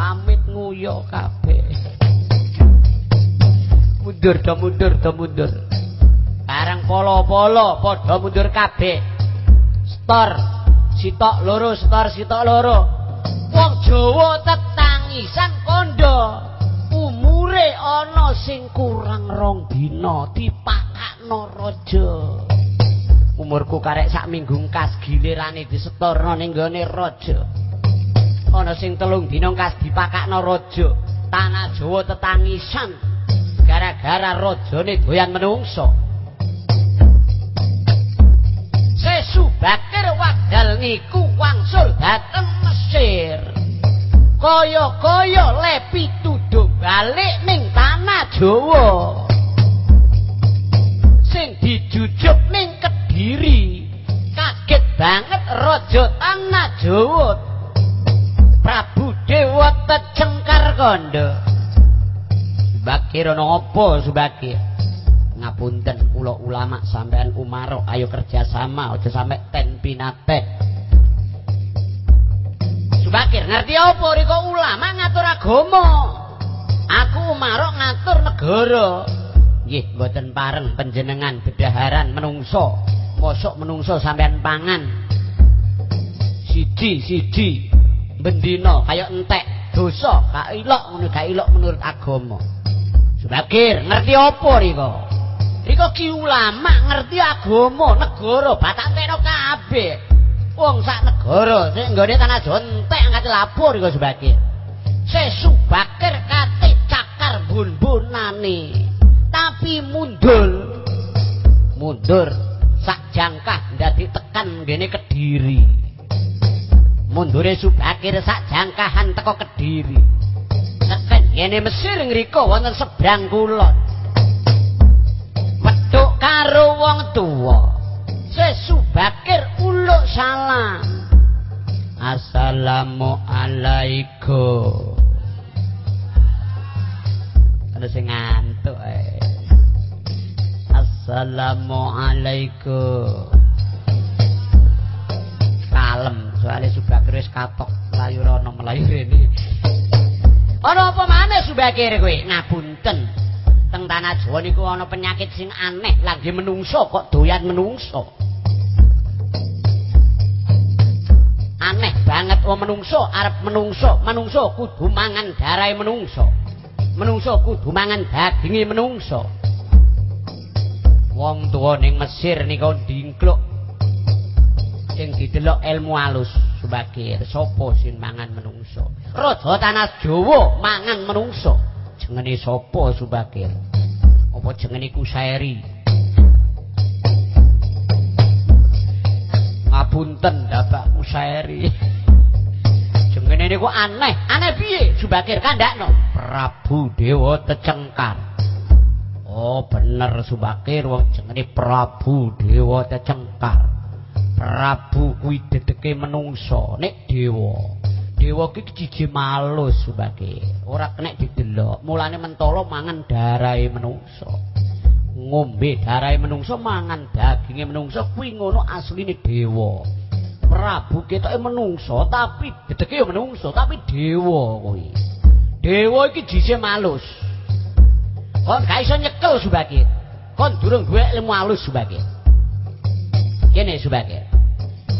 pamit nguyo kabeh. Mundur do mundur do mundur. Bareng polo-polo padha mundur kabeh. Stor sitok loro stor sitok loro. Wong Jawa tetangisan kondo. Umure ana sing kurang rong dina dipakakno raja. Umurku karek sak minggu kas gilirane disetorno ning gone raja ana sing telung dina kas dipakakno raja tanah Jawa tetangisan gara-gara rajane doyan menungso. Sesu bakir wadal niku wangsul dateng Mesir. Kaya-kaya lepi tuduh balik ning tanah Jawa. Sing dijujuk ning Kediri. Kaget banget raja tanah Jawa. Prabu Dewa tecengkar kondo. Subakir ana apa Subakir? Ngapunten kula ulama sampean umaro ayo kerja sama aja sampe ten pinate. Subakir ngerti apa riko ulama ngatur agama? Aku umaro ngatur negara. Nggih mboten pareng panjenengan bedaharan menungso. Mosok menungso sampean pangan. Siji-siji bendina kaya entek dosa gak ilok ngono gak ilok menurut agama. Subakir, ngerti apa riko? Riko ki ulama ngerti agama, negara, batak teno kabeh. Wong sak negara, sing nggone tanah Jawa entek angkat lapor riko Subakir. Se Subakir kate cakar bun-bunane. Tapi mundur. Mundur sak jangkah ndadi tekan ngene Kediri. Mundure Subakir sak jangkahan teko Kediri. teken ngene Mesir ngriko wonten sebrang kulon. Wedhuk karo wong tuwa. Sesubakir uluk salam. Assalamualaikum. Ana sing ngantuk ae. Assalamualaikum. Kalem, soalnya Subakir wis katok layu rono melayu rene. Ana apa maneh subakir kowe? Ngapunten. Teng tanah Jawa niku ana penyakit sing aneh, lagi menungso kok doyan menungso. Aneh banget wong menungso arep menungso, menungso kudu mangan darahe menungso. Menungso kudu mangan daginge menungso. Wong tuwa ning Mesir niku dingkluk sing didelok ilmu alus sebagai sapa sing mangan menungso? Raja tanah Jawa mangan menungso. Jengene sapa subakir? Apa jengene kusairi ngapunten dabak kusairi jengene niku aneh. Aneh piye subakir? Kandakno. Prabu dewa tecengkar. Oh bener subakir. Wong jengene prabu dewa tecengkar Prabu kuwi dedeke menungso nek dewa. Dewa ki jiji malus subake. Ora kenek didelok. Mulane mentolo mangan darahe menungso. Ngombe darahe menungso mangan daginge menungso kuwi ngono asline dewa. Prabu ketoke menungso tapi dedeke ya menungso tapi dewa kuwi. Dewa iki jiji malus. Kon gak iso nyekel subake. Kon durung duwe ilmu alus subake. Kene subake.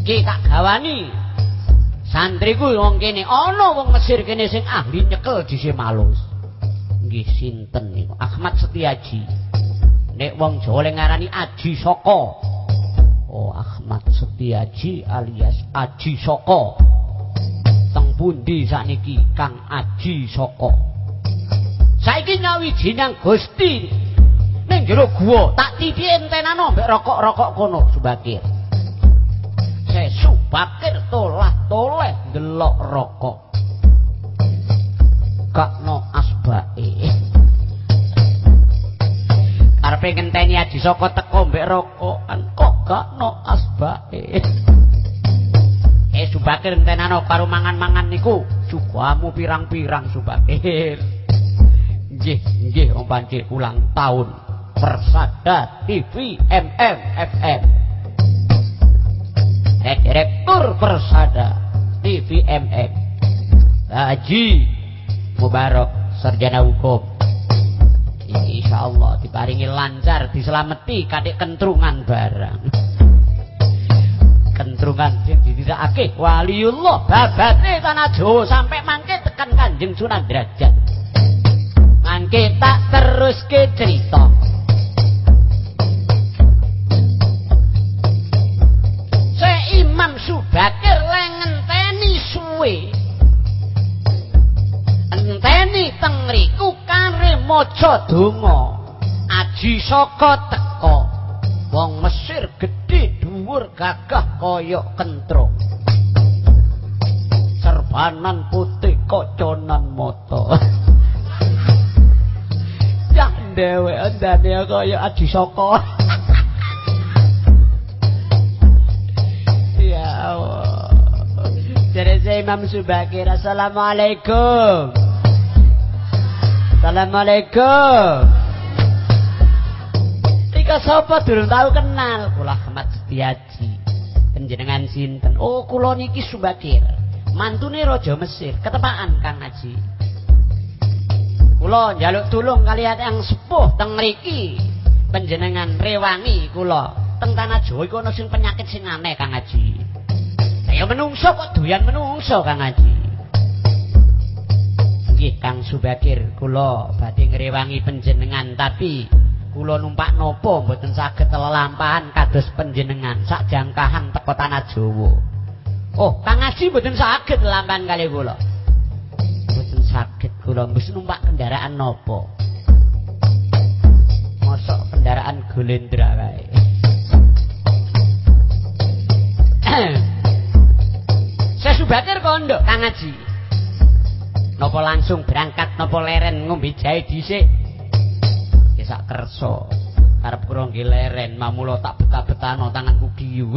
Ki tak gawani. Santriku wong kene ana wong Mesir kene sing ahli nyekel dise malus. Nggih sinten niku? Ahmad Setiaji. Nek wong Jawa le ngarani Aji Soko. Oh, Ahmad Setiaji alias Aji Soko. Teng pundi sakniki Kang Aji Soko? Saiki nyawijinang Gusti ning jero guwa tak titi entenano mbek rokok-rokok kono Subakir. Bakir tolah toleh delok rokok. Kak no asbae karepe ngenteni aji saka teko mbek rokokan kok no asbae eh subakir entenano karo mangan-mangan niku. Jugamu pirang-pirang subakir. Nggih nggih om panci ulang tahun. Persada TV MM FM Direktur Persada TVMM Haji Mubarak sarjana hukum. Insyaallah diparingi lancar diselameti kadek kentrungan barang. kentrungan sing dididakake waliullah babate tanah Jawa sampai mangke tekan Kanjeng Sunan Derajat. Mangke tak teruske cerita. Maca donga. Aji saka teka. Wong Mesir gedhe dhuwur gagah kaya kentro serbanan putih koconan moto ya dhewe andane kaya aji saka. Ya Allah. Dari Imam Subakir Assalamualaikum Assalamualaikum. Tika sapa durung tahu kenal? Kula Ahmad Setiaji. Panjenengan sinten? Oh, kula niki Subakir. Mantune Raja Mesir, ketepaan Kang Haji. Kula njaluk tulung kalian yang sepuh teng mriki. Panjenengan rewangi kula. Teng tanah Jawa iku ana sing penyakit sing aneh Kang Haji. Saya menungso kok doyan menungso Kang Haji. Nggih Kang Subakir kula badhe ngrewangi panjenengan tapi kula numpak nopo mboten saged lelampahan kados panjenengan sak jangkahan teko tanah Jawa. Oh, Kang Aji mboten saged lelampahan kali kula. Mboten saged kula wis numpak kendaraan nopo. Mosok kendaraan Golendra kae. Saya Subakir kondo Kang Aji. Napa langsung berangkat napa leren ngombe jahe dhisik? Ya sak kersa. Karep kula nggih leren, mamula tak betah-betahno tanganku giyu.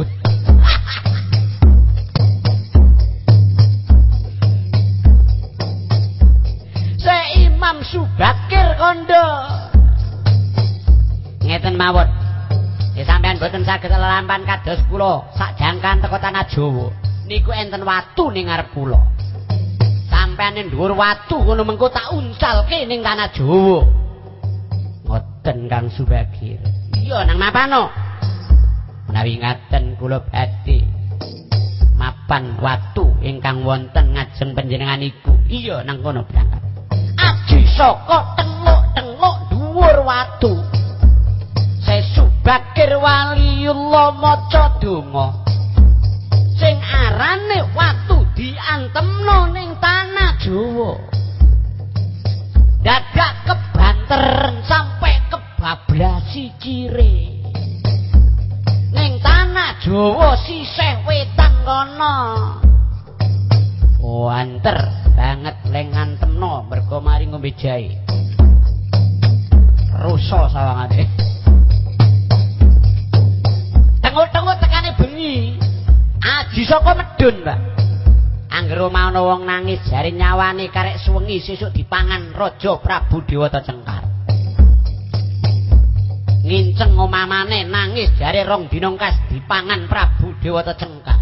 Se Imam Subakir kondo. Ngeten mawon. Ya sampean boten saged lelampan kados kula sak jangkan teko tanah Jawa. Niku enten watu ning ngarep kula. Sampene dhuwur watu ngono mengko tak uncalke ning tanah Jawa. Ngoten Kang Subagir. Iya nang mapano? Menawi ngaten kula badhe mapan watu ingkang wonten ngajeng panjenengan iku. Iya nang kono berangkat. Aji saka tengok-tengok dhuwur watu. Saya Subagir waliullah maca donga. sing arane watu diantemno ning tanah Jawa. Dadak kebanteren sampe kebablasi cire. Ning tanah Jawa sisih wetan kono. Oh, anter banget leng ngantemno mergo mari ngombe jahe. Rusa sawangane. Tengok-tengok tekane bengi. Aji saka medun, Mbak. Angger ana wong nangis jari nyawane karek suwengi sesuk dipangan Raja Prabu Dewata Cengkar. Nginceng omamane nangis jari rong dina kas dipangan Prabu Dewata Cengkar.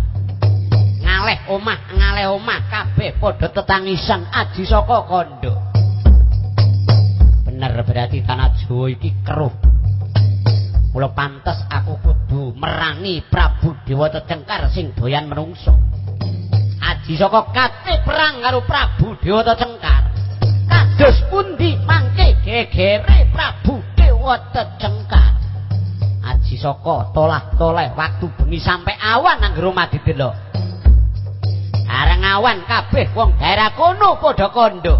Ngaleh omah, ngaleh omah kabeh padha tetangisan aji saka kondo. Bener berarti tanah Jawa iki keruh. Mula pantes aku kudu merangi Prabu Dewata Cengkar sing doyan menungso. Aji saka kate perang karo Prabu Dewata Cengkar. Kados pundi mangke gegere Prabu Dewata Cengkar. Aji saka tolah-toleh waktu bengi sampai awan nang rumah didelok. Areng awan kabeh wong daerah kono padha kondo.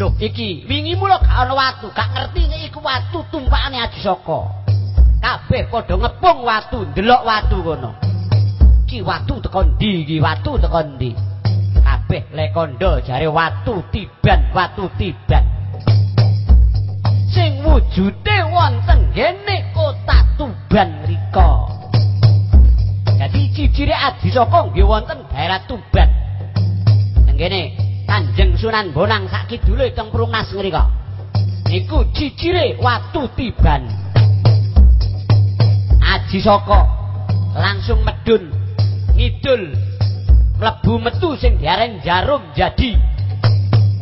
Loh iki wingi mulo gak ana watu, gak ngerti nek iku watu tumpakane Aji Saka. Kabeh padha ngepung watu, ndelok watu kono. Iki watu teko ndi iki watu teko ndi? Kabeh lekondo jare watu tiban, watu tiban. Sing wujude wonten ngene kota Tuban mriko. Dadi cicire Aji Saka nggih wonten daerah Tuban. Ngene Kanjeng Sunan Bonang sak kidule teng Prungas ngrika. Niku cicire watu tiban. Aji Saka langsung medun ngidul mlebu metu sing diaren jarum jadi.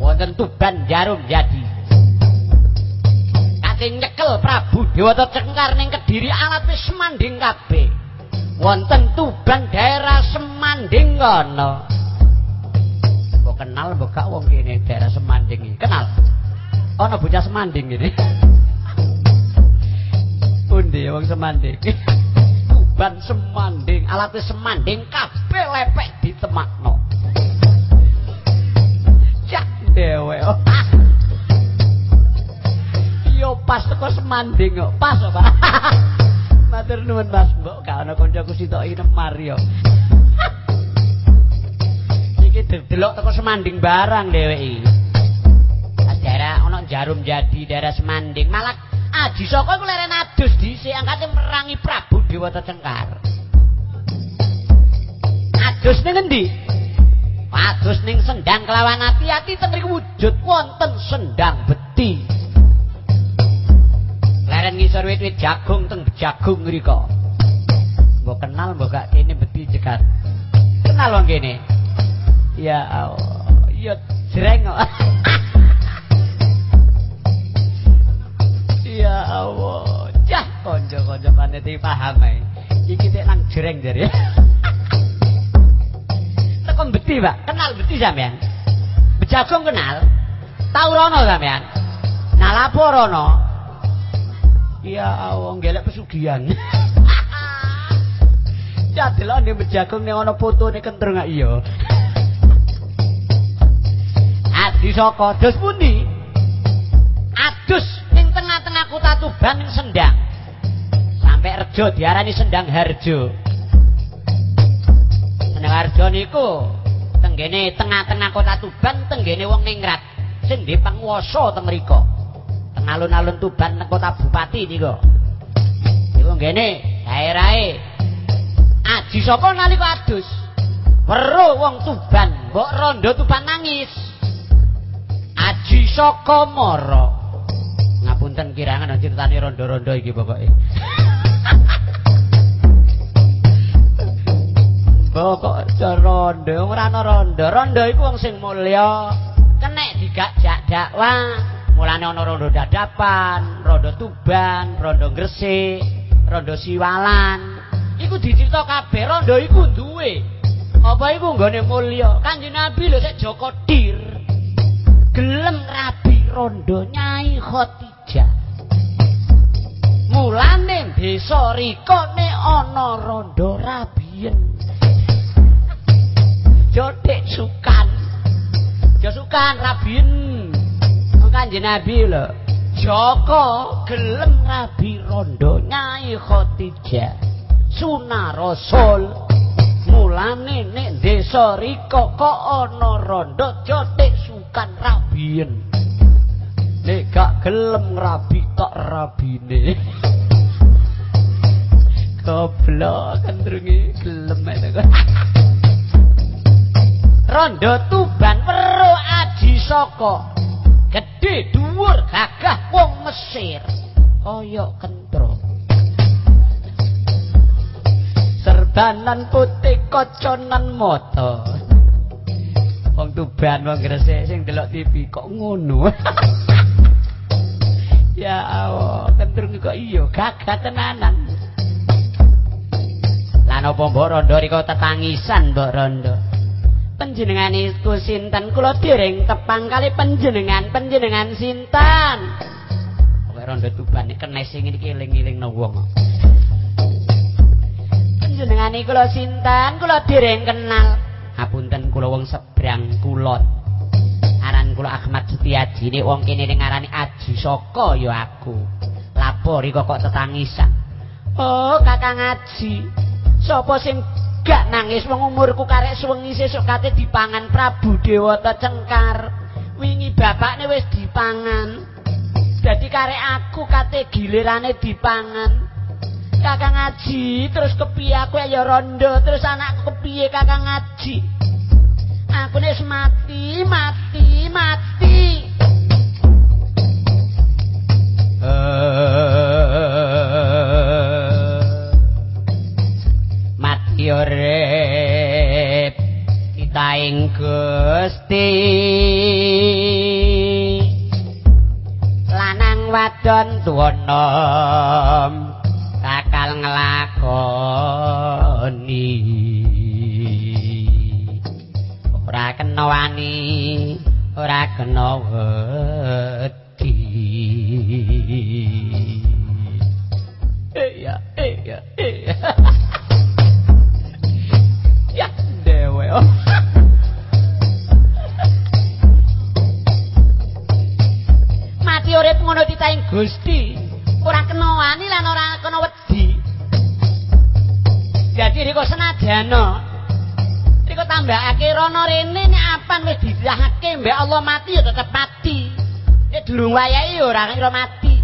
Wonten Tuban Jarum jadi. Kate nyekel Prabu Dewata Cengkar ning Kediri alat wis semanding kabeh. Wonten Tuban daerah semanding kono mbok kenal mbok gak wong kene daerah semanding kenal? Ana bocah semanding ini. Pundi wong semanding Tuban semanding alat semanding kabeh lepek ditemakno dhewe. Yo pas teko semanding kok. Pas apa? Matur nuwun Mas, mbok gak ana kancaku sitok nemar yo. Iki delok teko semanding barang dhewe iki. Daerah ana jarum jadi daerah semanding. Malah Aji Saka iku leren adus dhisik angkate merangi Prabu Dewata Cengkar. Adus ning endi? Pados ning sendang kelawan ati-ati ten wujud wonten sendang beti. Leren ngisor wit-wit jagung teng jagung mriko. Mbok kenal mbok gak kene beti cekat. Kenal wong kene. Ya Allah, ya jreng kok. Ya Allah, cah kanca-kanca paneti paham ae. Iki tek nang jreng jare. Tekon beti, Pak. Kenal beti sampean? Bejagong kenal? Tau rono sampean? Nah, lapo rono? Iya, awong gelek pesugihan. ya, delok ning bejagong ning ana fotone kentrung gak iya. Adi saka dos pundi? Adus kota Tuban ning Sendang. Sampai Rejo diarani Sendang Harjo. Senengarjo niku tenggene tengah-tengah kota Tuban tenggene wong ningrat sing ndhe panguwasa teng mriku. Teng alun-alun Tuban teng kota bupati niku. Niku nggene daerahe Aji saka nalika adus. Weruh wong Tuban, mbok rondo Tuban nangis. Aji saka mara. Ngapunten kirangan critane rondo-rondo iki pokoke. Pokok rondo, ora ana rondo. Rondo iku wong sing mulya, kenek digajak dakwah. Mulane ana rondo dadapan, rondo tuban, rondo gresik, rondo siwalan. Iku dicrita kabeh rondo iku duwe. Apa iku nggone mulya? Kanjeng Nabi lho sik Joko Dir. Gelem rabi rondo Nyai Khotijah. Mulane desa rikone ana rondo rabien. Jotek sukan. Jo sukan rabin. Kanjeng Nabi lho. Joko gelem rabi rondo Nyai Khotijah. Rasul. Mulane nek desa riko kok ana rondo jotek sukan rabien. Nek gak gelem rabi tok rabine. Goblok kandrunge gelem. Rondo Tuban weruh aji saka gedhe dhuwur gagah wong Mesir. Kaya kentro serbanan putih koconan mata. Wong Tuban wong Gresik sing delok TV kok ngono ya Allah kentro kok iya? Gagah tenanan. Lan apa mbok rondo riko tetangisan mbok rondo? Panjenengan iku sinten? Kula dereng tepang kali panjenengan panjenengan sinten? Kowe rondo tuban iki kenes sing iki eling-elingno wong panjenengan iku kula sinten? Kula dereng kenal. Ngapunten kula wong sebrang kulon kula Ahmad Setiaji ini wong kene ning ngarani Aji Saka ya aku lapori kok kok tetangisan oh kakang Aji sapa sing gak nangis wong umurku karek suwengi sesuk kate dipangan Prabu Dewata Cengkar. Wingi bapakne wis dipangan. Dadi karek aku kate gilirane dipangan. Kakang ngaji terus kepiye aku ya rondo terus anakku kepiye kakang ngaji. Aku ne mati mati mati. E Matyoret kitaing gusti. Lanang wadon Takal ngelakoni. Tuanam kena wani ora kena wedi tambahake rono rene nek apan wis dirahake mbek Allah mati ya tetep mati nek durung wayahe ya ora kira mati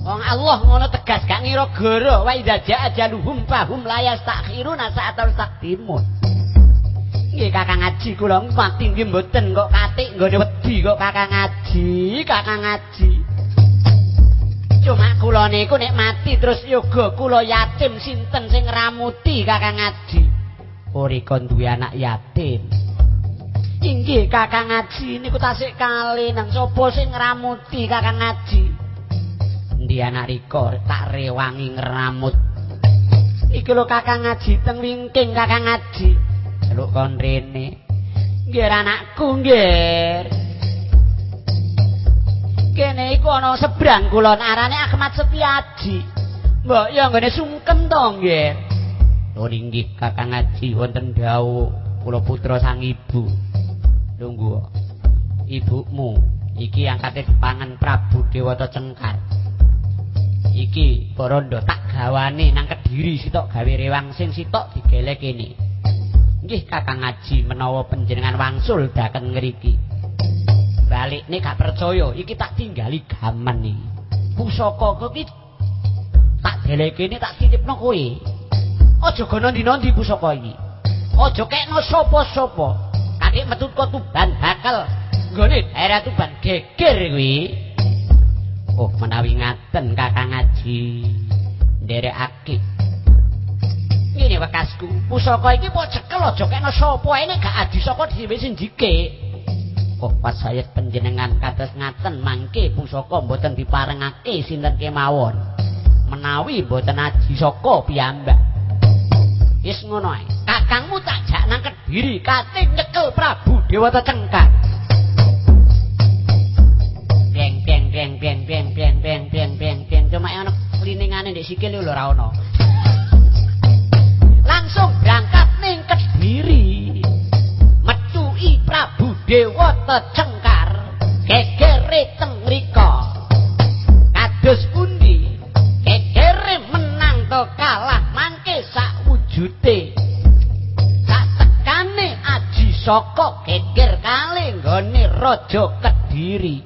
Wong Allah ngono tegas gak ngira goro wa idza ajaluhum fahum la yastakhiruna sa'atan taqdimun Nggih Kakang Ngaji kula mati nggih mboten kok katik nggone wedi kok Kakang Ngaji, Kakang Ngaji. Cuma kula niku nek mati terus yoga kula yatim sinten sing ramuti Kakang Ngaji. Urika duwe anak yatim. Inggih Kakang Ngaji niku tasik kali nang sapa sing ngramuti Kakang Ngaji. Endi anak rika tak rewangi ngramut. Iki lho Kakang Ngaji teng wingking Kakang Ngaji. Celuk kon rene. Nggih anakku nggih. Kene iku ana sebrang kula arane Ahmad Setiaji. Mbok ya nggone sungkem to nggih. Lho nggih Kakang Ngaji wonten dawuh kula putra sang ibu. Lungguh. Ibumu iki angkate pangan Prabu Dewata Cengkar. Iki Borondo tak gawane nang Kediri sitok gawe rewang sing sitok digelek kene. Nggih Kakang Ngaji menawa panjenengan wangsul daken ngriki. Balik nek gak percaya iki tak tinggali gaman iki. Pusaka iki tak delekene tak titipno kowe. Aja gono ndi-ndi pusaka iki. Aja kekno sapa-sapa. Kakek metu kok tuban bakal. Nggone. Daerah tuban geger kuwi. Oh menawi ngaten Kakang Ngaji nderekake. Ngene wekasku. Pusaka iki kok cekel aja kena sapa? Ene gak adi saka dhewe sing dike kok pas saya panjenengan kados ngaten mangke pusaka mboten diparengake sinten kemawon. Menawi mboten aji saka piyambak wis ngono ae. Kakangmu tak jak nang kediri kate nyekel Prabu Dewata Cengkar Peng peng peng peng peng peng peng peng peng peng cuma ana kliningane ndek sikil lho ora ono. Langsung berangkat ning Kediri. Metuki Prabu Dewata Cengkar. Gegere teng saka geger kali nggone raja Kediri.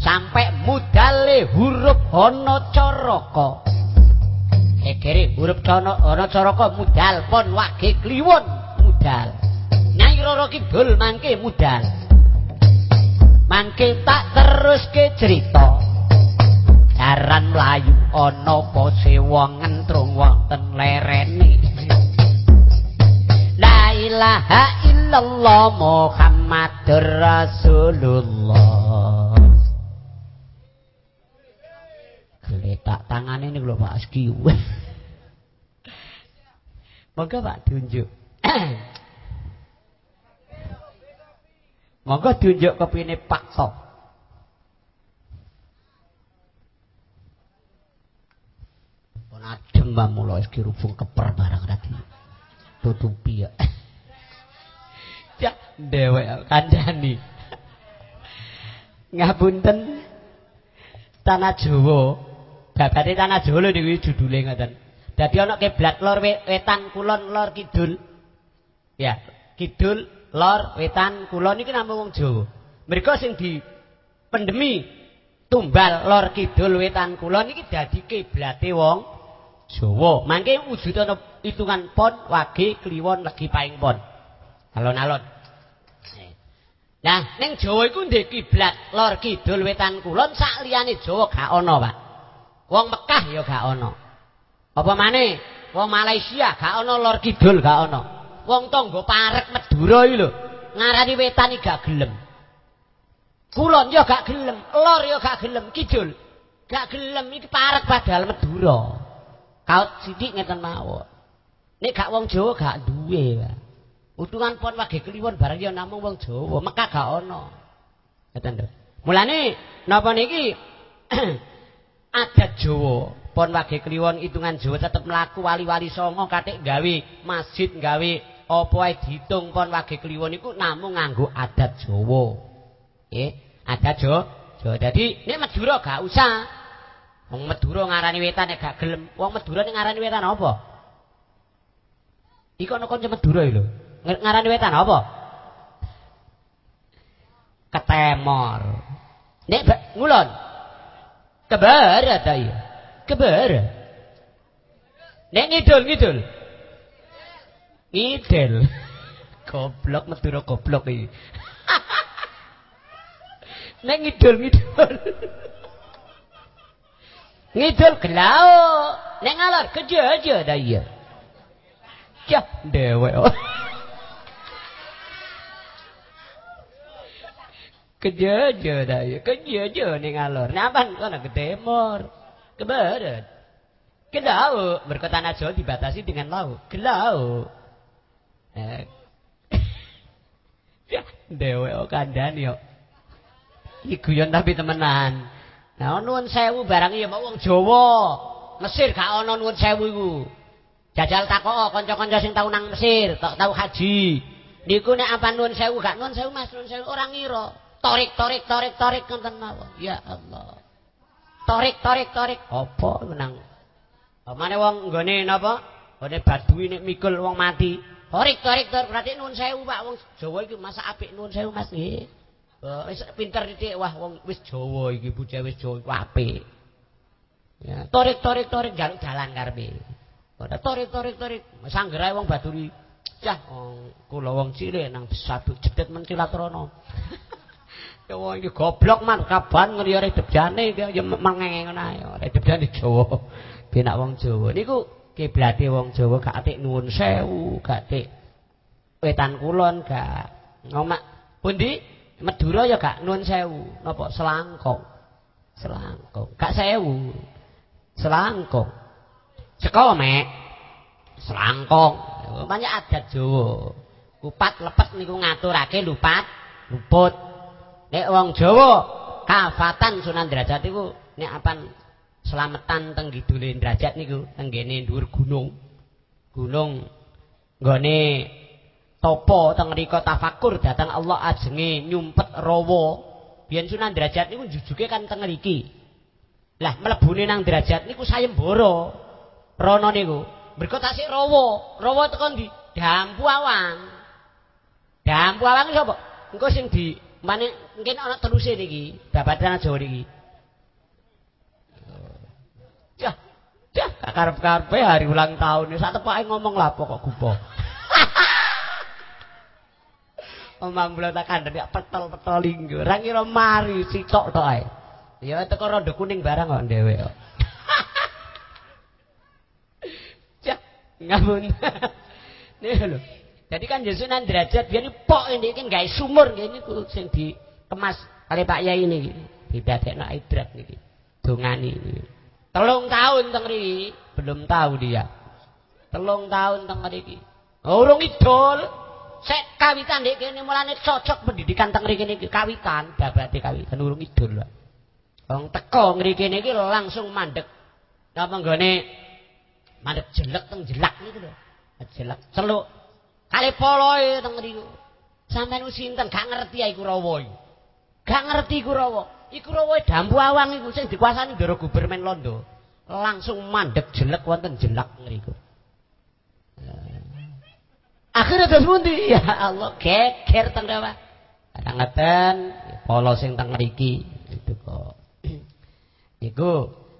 Sampai mudale huruf ana caraka gegere huruf cono ana caraka mudal pon wage kliwon mudal. Nyai roro kidul mangke mudal. Mangke tak teruske cerita. Jaran mlayu ana apa sewa ngentrung wonten lerene la ilaha illallah muhammadur rasulullah geletak tangane ini lho Pak Aski. Monggo Pak tunjuk. Monggo tunjuk kepine Pak Sok. Pun adem mula iki rubung keper barang tadi. Tutupi ya. Ya dewek kandhani. Ngapunten tanah Jawa babate tanah Jawa lho niku judule ngoten. Dadi ana kiblat lor wetan kulon lor kidul. Ya, kidul lor wetan kulon iki namung wong Jawa. Mereka sing di pandemi tumbal lor kidul wetan kulon iki dadi kiblate wong Jawa. Mangke wujud ana hitungan pon, wage, kliwon, legi paing pon. Alon-alon. Nah, ning Jawa iku ndek kiblat lor kidul wetan kulon sak liyane Jawa gak ana, Pak. Wong Mekah ya gak ana. Apa maneh? Wong Malaysia gak ana lor kidul gak ana. Wong tangga parek Madura iki lho, ngarani wetan gak gelem. Kulon yo gak gelem, lor yo gak gelem, kidul. Gak gelem iki parek padahal Madura. Kaut sithik ngeten mawon. Nek gak wong Jawa gak duwe, Pak. Utungan pon wage kliwon barang ya namung wong Jawa, Mekah gak ono. Ngeten lho. Mulane napa niki adat Jawa, pon wage kliwon hitungan Jawa tetep mlaku wali-wali songo katik gawe masjid, gawe apa ae diitung pon wage kliwon iku namung nganggo adat Jawa. Nggih, adat Jawa. Jawa. Dadi nek Madura gak usah Wong Madura ngarani wetan nek gak gelem. Wong Madura ning ngarani wetan apa? Iku ana kanca Madura lho. Ngarani wetan apa? Ketemor. Nek ngulon. Kebar ta iya. Kebar. Nek ngidul ngidul. Ngidul. Goblok Madura goblok iki. Nek ngidul ngidul. Ngidul gelau. Nek ngalor kejo aja dah iya. Cah dewek. Kejo aja dah iya. Kejo aja nek ngalor. Nyapan kono gedemor. Kebarat. Gelau. Berkota Najwa dibatasi dengan lau. Gelau. Eh. Cah dewek kandani yo. Iku yon tapi temenan. Nah, nuwun sewu barang ya mau wong Jawa. Mesir gak ana sewu iku. Jajal takok kanca-kanca sing tau nang Mesir, tak tau haji. Niku nek apa nuwun sewu gak nuwun sewu Mas, nuwun sewu ora ngira. Torik torik torik torik ngoten mawon. Ya Allah. Torik torik torik apa menang. Mane wong nggone napa? Nggone badui nek mikul wong mati. Torik torik torik berarti nuwun sewu Pak wong Jawa iki masa apik nuwun sewu Mas nggih. Oh, wis pinter titik wah wong wis Jawa iki bocah wis Jawa apik. Ya, torik-torik torik jaluk dalan karepe. Ora torik-torik-torik sanggerae wong Baduri. Cah, wong kula wong cilik nang sabuk jedhet men kilatrono. Wong iki goblok man kaban ngriyo redebjane ya mengenge ngono ae. Redebjane Jawa. Benak wong Jawa. Niku kiblate wong Jawa gak atik nuwun sewu, gak atik wetan kulon gak ngomak pundi Madura ya gak nuwun sewu, napa selangkong. Selangkong, gak sewu. Selangkong. Seko mek. Selangkong. Banyak adat Jawa. Kupat lepet niku ngaturake lupat, luput. Nek wong Jawa kafatan Sunan Derajat iku nek apan selametan teng kidule Derajat niku tenggene dhuwur gunung. Gunung nggone topo teng rika tafakur datang Allah ajenge nyumpet rawa. Biyen Sunan Derajat niku jujuke kan teng mriki. Lah mlebune nang derajat niku sayembara rono niku. Mergo tasik rawa. Rawa teko ndi? Dampu awang. Dampu awang sapa? Engko sing di mane mungkin ana teruse niki babatan Jawa niki Yah, yah, karep-karepe hari ulang tahun sak tepake ngomong lapo kok gupo. Omah mula tak kandhen ya petol-petol linggo. Ora ngira mari sitok tok ae. Ya teko rada kuning barang kok dhewe kok. Cak, ngamun. Nih lho. Jadi kan Yesus nang derajat biyen pok ini kan gawe sumur ngene niku sing dikemas kali Pak Yai ini didadekno idrat niki. Dongani ini. Telung tahun teng mriki, belum tahu dia. Telung tahun teng mriki. Urung idol. Sek kawitan dek kene mulane cocok pendidikan teng mriki niki kawitan, babate kawitan urung idul. Wong teko mriki niki langsung mandek. Napa nggone mandek jelek teng jelak niku lho. Jelek celuk. Kali poloe teng mriku. Sampeyan sinten gak ngerti iku rawa. Gak ngerti iku rawa. Iku rawa dampu awang iku sing dikuasani Ndara Gubermen Londo. Langsung mandek jelek wonten jelak mriku. Akhirnya terus pundi? Ya Allah, geger teng dawa. Kadang ngeten, polo sing teng mriki itu kok. Iku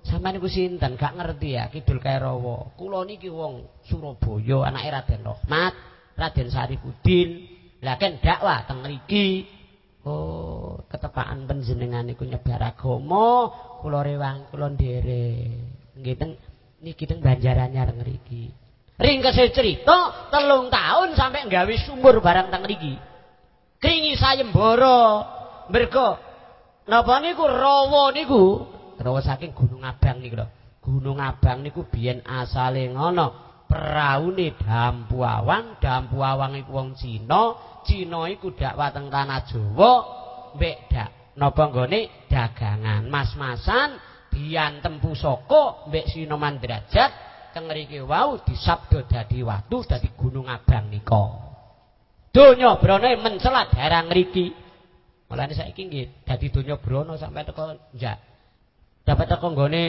sampean niku sinten gak ngerti ya Kidul Kairawa. Kula niki wong Surabaya, anake Raden Rahmat, Raden Sarifudin. Lah kan dakwah teng mriki. Oh, ketepakan panjenengan niku nyebar agama, kula rewang kula nderek. Nggih teng niki teng Banjaranyar mriki. Ringkese cerita telung tahun sampai nggawe sumur barang tang mriki. Kringi sayembara. Mergo Napa niku rawa niku? Rawa saking Gunung Abang niku lho. Gunung Abang niku biyen asale ngono. Praune Dampu Awang, Dampu Awang iku wong Cina, Cina iku dakwah teng tanah Jawa, mbek dak napa nggone dagangan mas-masan diantem pusaka mbek Sinoman derajat teng mriki wau disabda dadi watu dadi Gunung Abang nika. Donya brana mencelat darang mriki. Mulane saiki nggih dadi donya brana sampai teko njak. Dapat teko nggone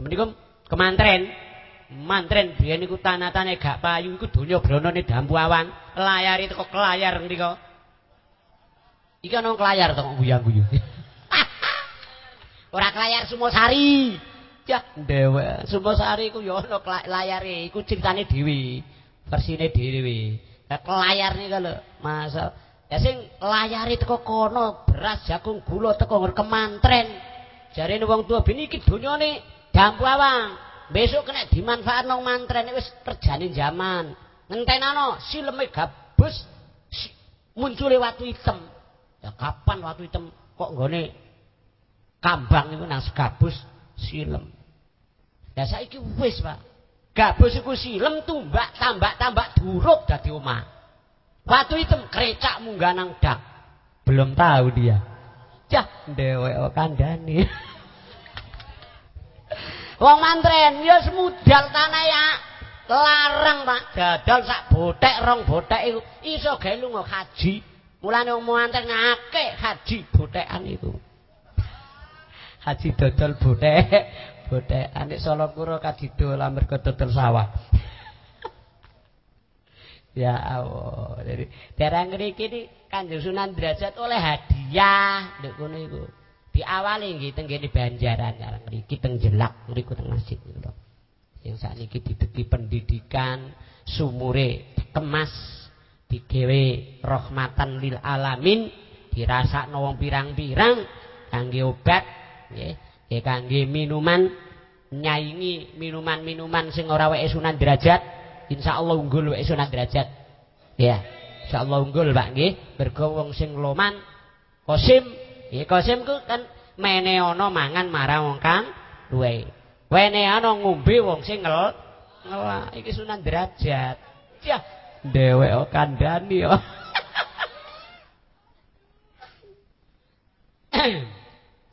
menika kemantren. Mantren biyen niku tanah-tanah gak payu iku donya bronone dampu awang. Layari teko kelayar ngrika. Iki ana kelayar to guyang-guyu. Ora kelayar Sumosari. Ya dhewe. Sumosari iku ya ana layare iku critane dhewe. Versine dhewe. Kelayar niku lho, Mas. Ya sing layari teko kono beras jagung gula teko kemantren. Jarene wong tua bini iki donyane dampu awang. Besok kena dimanfaat nang mantren wis kerjane zaman. Ngentenano sileme gabus muncul watu hitam. Ya kapan watu hitam kok nggone kambang iku nang gabus silem. Ya saiki wis, Pak. Gabus iku silem tumbak tambak-tambak duruk dadi omah. Watu itu kerecak munggah nang dak. Belum tahu dia. Cah, dhewek kandhane. Wong mantren ya semudal tanah ya. Larang, Pak. Dadal sak botek rong botek iku iso gawe lunga haji. Mulane wong mantren ngake haji botekan itu. Haji dodol botek. Botek anik Solo Kuro kadido lamerga dodol sawah. Ya Allah. Jadi ngriki iki Kanjeng Sunan Derajat oleh hadiah ndek kono iku. Diawali nggih teng kene Banjaran daerah ngriki teng Jelak mriku teng masjid niku lho. Yang sakniki dideki pendidikan sumure kemas digawe rahmatan lil alamin dirasakno wong pirang-pirang kangge obat nggih nggih kangge minuman nyaingi minuman-minuman sing ora weke Sunan Derajat Insya Allah unggul wae sunat derajat. Ya. Insya Allah unggul Pak nggih. Mergo wong sing loman Kosim, ya Kosim ku kan mene ana mangan marang wong kang duwe. Wene ana ngombe wong sing ngel ngelak iki sunan derajat. Ya, dhewek kandhani yo.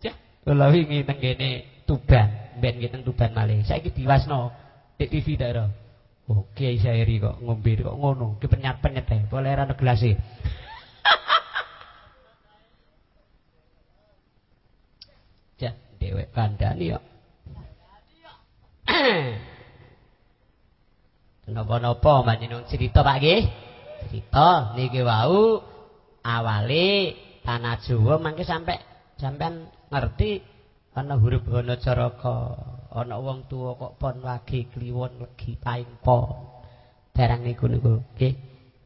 Ya, kula wingi teng kene Tuban, ben teng Tuban malih. Saiki diwasno di TV daerah. Oh, Kiai kok ngombe kok ngono, ki penyat-penyet ae, boleh ra gelase. Ja, dhewek kandhani yo. Napa-napa manjenengan cerita Pak nggih? Cerita niki wau awale tanah Jawa mangke sampe sampean ngerti ana huruf ana ana wong tuwa kok pon wage kliwon legi paing pon barang niku niku nggih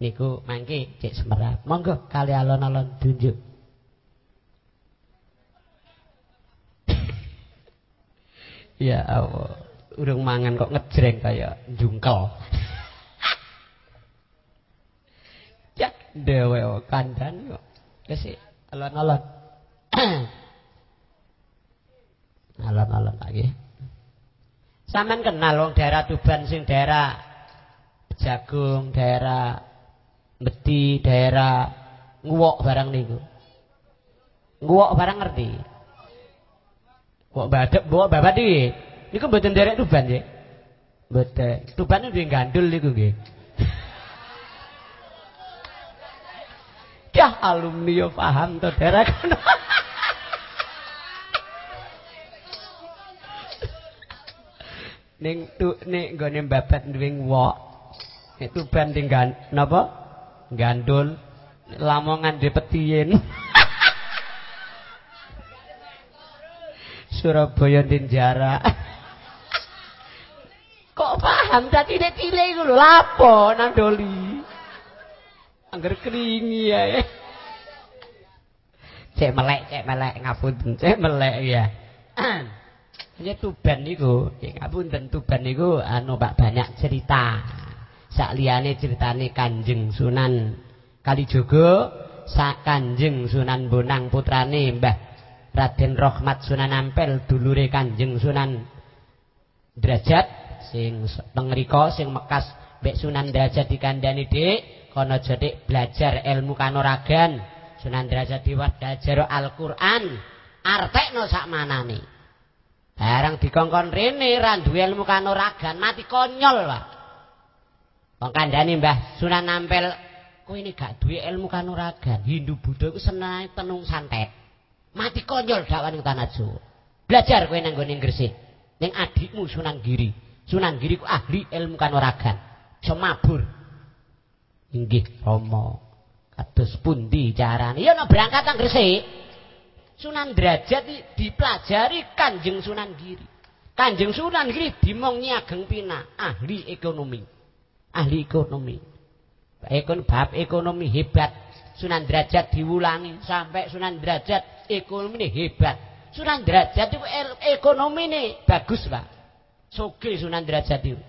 niku mangke cek semerap monggo kali alon-alon tunjuk ya Allah urung mangan kok ngejreng kaya jungkel ya dewe kandan kok kesi alon-alon alon-alon lagi Sampeyan kenal wong daerah Tuban sing daerah Jagung, daerah Beti, daerah Nguwok barang niku. Nguwok barang ngerti? Kok badek, bawa babat iki. Niku mboten derek Tuban nggih. Mboten. Tuban duwe gandul niku nggih. Yah alumni yo paham to kono. ning tu nek nggone babat duwe wok nek tuban ning napa gandul lamongan dipetiyen Surabaya din jarak. Kok paham? Tadi nek tile iku lho lapo nang doli? Angger kringi ya cek melek cek melek ngapunten cek melek ya. Ya Tuban niku, ya ngapunten Tuban niku anu Pak banyak cerita. Sak liyane critane Kanjeng Sunan Kalijogo, sak Kanjeng Sunan Bonang putrane Mbah Raden Rohmat Sunan Ampel dulure Kanjeng Sunan Derajat sing tengrika sing mekas mbek Sunan Derajat dikandani Dik. Kono jadi belajar ilmu kanuragan Sunan Derajat diwat belajar Al-Qur'an. Artekno sak manane. Barang dikongkon rene ra duwe ilmu kanuragan mati konyol Pak. Wong kandhane Mbah Sunan Ampel kowe ini gak duwe ilmu kanuragan Hindu Buddha iku seneng tenung santet mati konyol dakwah ning tanah Jawa. Belajar kowe nang gone Gresik. Ning adikmu Sunan Giri. Sunan Giri ku ahli ilmu kanuragan. Iso mabur. Inggih Rama. Kados pundi carane? Ya nek berangkat nang Gresik. Sunan Derajat dipelajari Kanjeng Sunan Giri. Kanjeng Sunan Giri dimong nyageng pina ahli ekonomi. Ahli ekonomi. Ekon bab ekonomi hebat. Sunan Derajat diwulangi sampai Sunan Derajat ekonomi ini hebat. Sunan Derajat itu ekonomi ini bagus, Pak. Soge Sunan Derajat itu.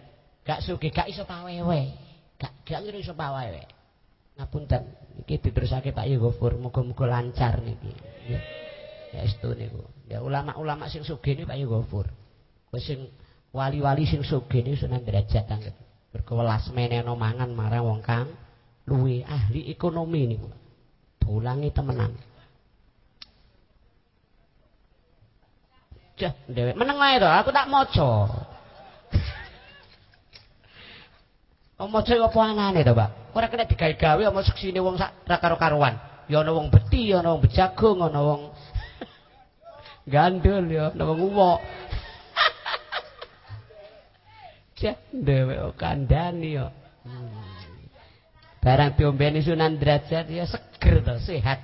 Gak soge, gak iso pawewe. Gak gak iso pawewe. Ngapunten, iki diterusake Pak Yogofur, muga-muga lancar niki. Ya. Ya itu niku. Ya ulama-ulama sing soge ini Pak Yogofur. Sing wali-wali sing soge ini Sunan Derajat anggap. Berkewelas meneno mangan marang wong kang luwe ahli ekonomi niku. Ulangi temenan. Jah, dewek meneng ae to, aku tak maca. Om maca apa anane to, Pak? Ora kena digawe-gawe ama seksine wong sak ra karo-karuan. Ya ana wong beti, ya ana wong bejagung, ana wong gandul ya, ana wong uwok. Jah, dewek kandhani ya. Hmm. Barang diombeni Sunan Derajat ya seger to, sehat.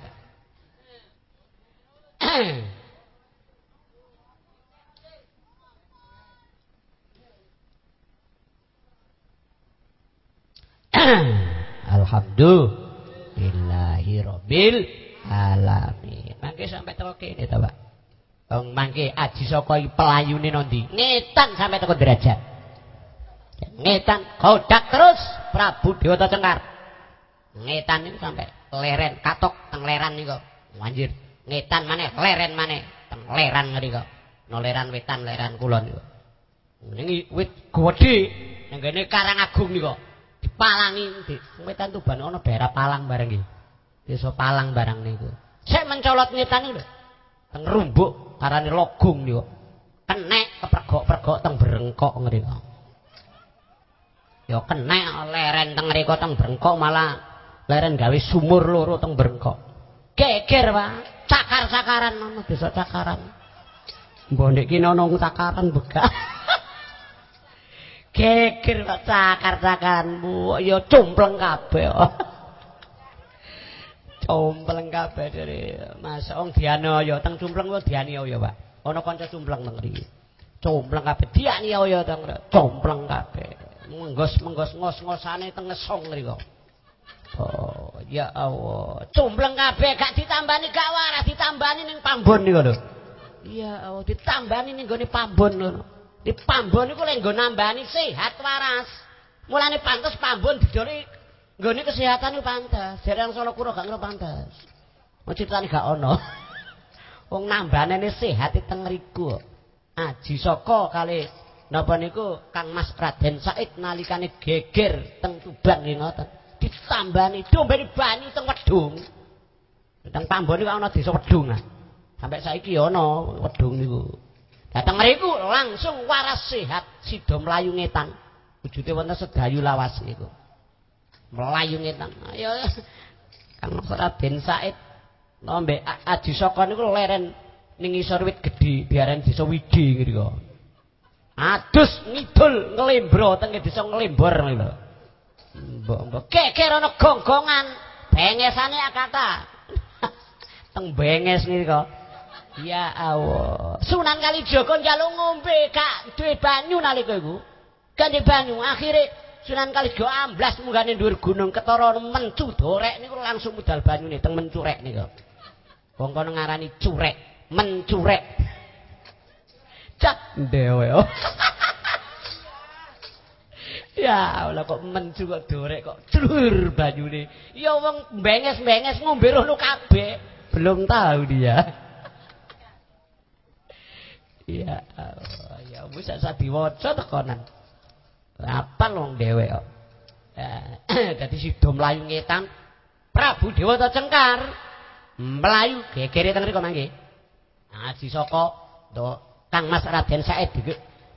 Alhamdulillahi rabbil alamin. Mangke sampai teko kene to, Pak. Wong mangke aji saka pelayune nondi? Ngetan sampai teko derajat. Ngetan kodak terus Prabu Dewata Cengkar. Ngetan ini sampai leren katok teng leran niku. Anjir, ngetan maneh, leren maneh, teng leran ngriko. No leran wetan, leran kulon niku. Ini wit gede, nang Karang Agung niku. Dipalangi di wetan tuban ana daerah Palang bareng iki. Desa Palang barang niku. Sek mencolot ngetan lho. Teng rumbuk karane logung niku. Kenek kepregok-pregok teng berengkok ngriko. Ya kenek leren teng mriko teng berengkok malah leren gawe sumur loro teng berengkok. Geger, Pak. Cakar-cakaran ana desa cakaran. Mbok nek ki cakaran begak. geger kok cakar-cakaranmu ya cumpleng kabeh. Cumpleng kabeh dari Mas Ong Dianoyo teng cumpleng kok Dianoyo Pak. Ana kanca cumpleng teng mriki. Cumpleng kabeh. Dianoyo teng cumpleng kabeh. Menggos-menggos ngos-ngosane teng ngesong mriko. Oh, ya Allah. Cumpleng kabeh gak ditambani gak waras. Ditambani ning pambon niku lho. Iya, Allah ditambani ning gone pambon ngono. Di pambon iku lek nggo nambani sehat waras. Mulane pantes pambon didoli nggone kesehatan iku pantes. Jarang Solo kuro gak ngono pantes. Mau critane gak ono. Wong nambanene sehat teng ngriku. Aji saka kali napa niku Kang Mas Raden Said nalikane geger teng Tuban nggih ngoten. Ditambani dombeni banyu teng wedhung. Teng pambon iku ana desa wedhung. Sampai saiki ana wedhung niku. Datang mriku langsung waras sehat sida mlayu ngetan. Wujude wonten sedayu lawas niku. Mlayu ngetan. Ayo Kang Raden Said nombe Aji Saka niku leren ning isor wit gedhi biaren desa Widi ngriko. Adus ngidul nglembro teng desa nglembor lho. Mbok-mbok keker ana gonggongan bengesane akata. teng benges ngriko. Ya Allah. Sunan Kalijaga njaluk ngombe gak duwe banyu nalika iku. Gak banyu. Akhire Sunan Kalijaga amblas munggane dhuwur gunung ketara mencu dorek niku langsung budal banyune teng mencurek niku. Wong kono ngarani curek, mencurek. Cak dewe. Oh. ya Allah kok mencu kok dorek kok celur banyune. Ya wong benges-benges ngombe rono kabeh. Belum tahu dia. Ya Allah, ya bisa sak diwaca tekonan. Apal wong dhewe kok. Dadi sida mlayu ngetan Prabu Dewata Cengkar mlayu gegere teng mriku mangke. Ngaji saka Kang Mas Raden Said